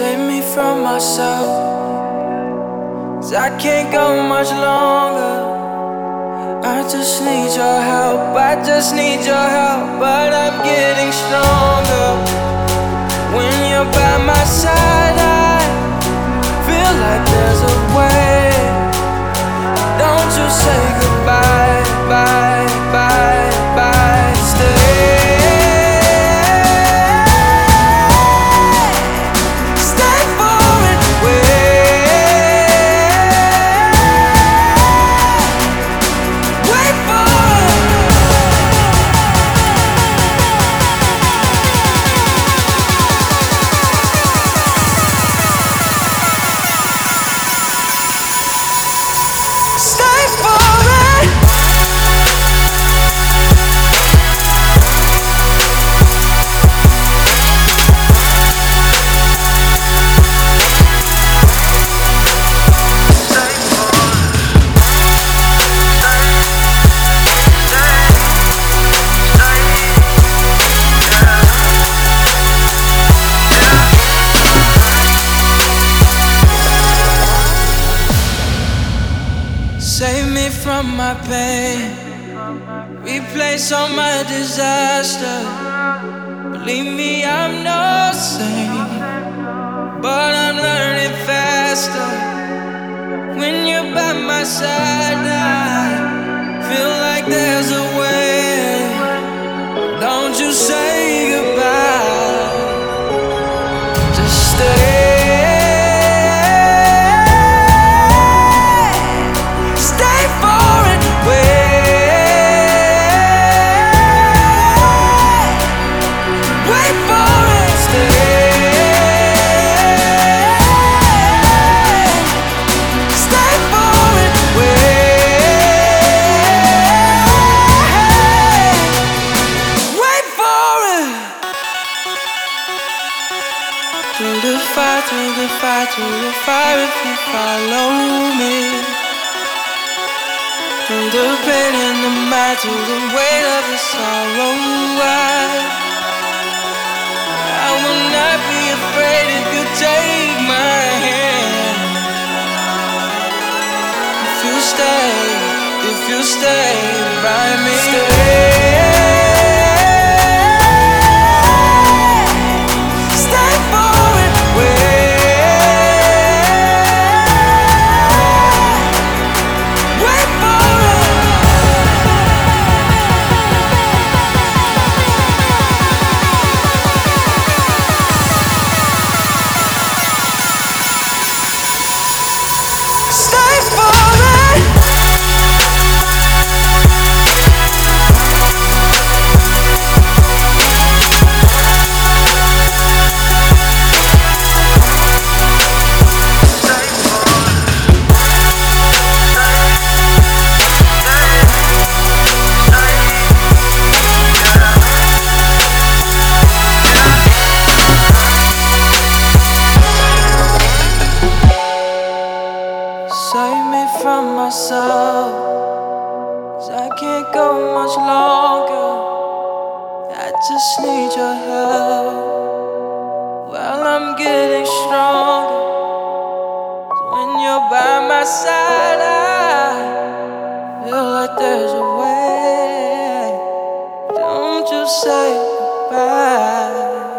Save me from myself. Cause I can't go much longer. I just need your help. I just need your help. But I'm getting stronger. When you're by my side, I me from my pain. Replace all my disaster. Believe me, I'm no saint. But I'm learning faster. When you're by my side, I feel like there's a way. Through the fire, through the fire, if you follow me. Through the pain and the mad, through the weight of the sorrow, I, I will not be afraid if you take my hand. If you stay, if you stay from myself. 'Cause I can't go much longer. I just need your help. Well, I'm getting stronger. when you're by my side, I feel like there's a way. Don't you say goodbye.